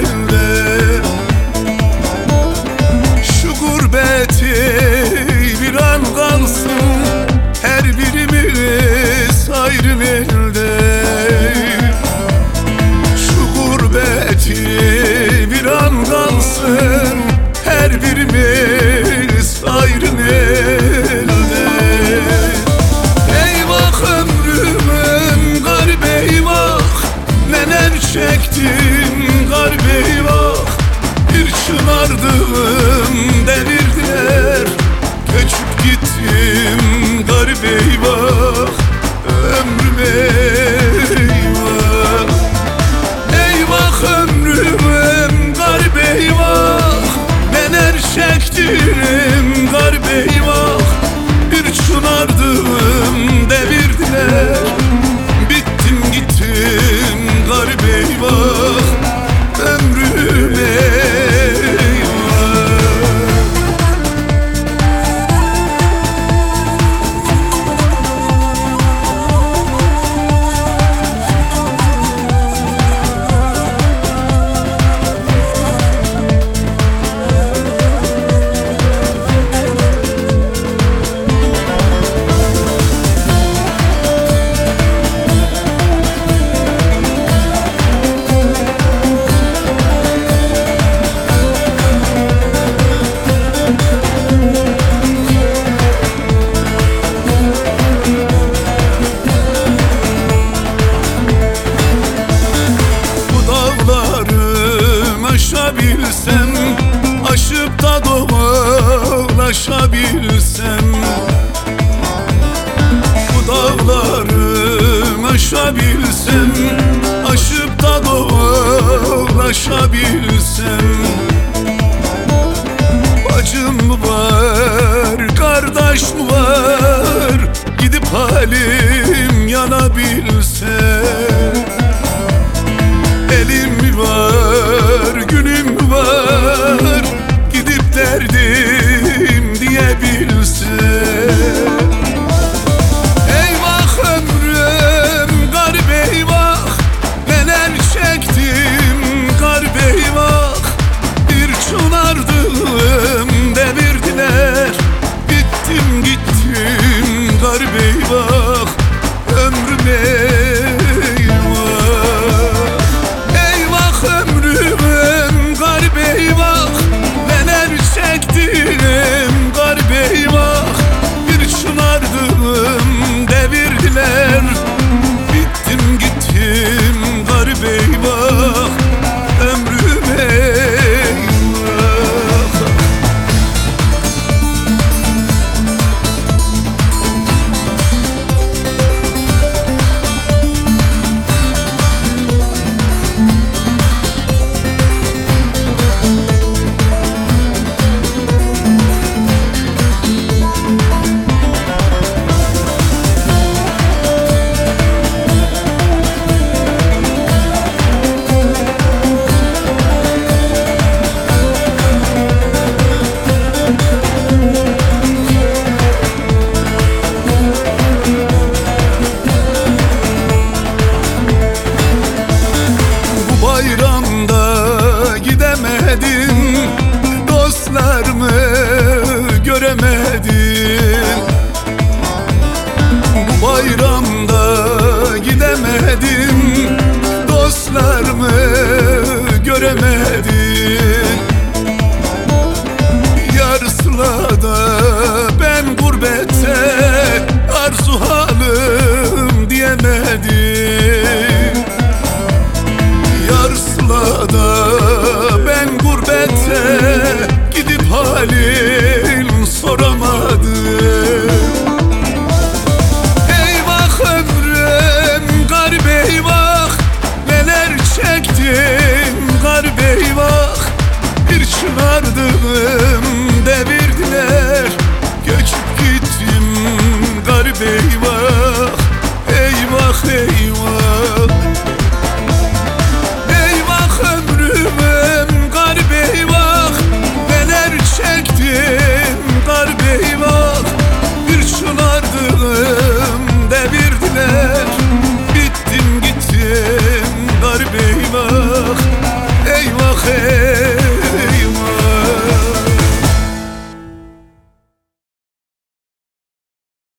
elinde. baby bilsem Bu dağları aşabilsem Aşıp da dolaşabilsem. Bacım var, kardeş var Gidip halim you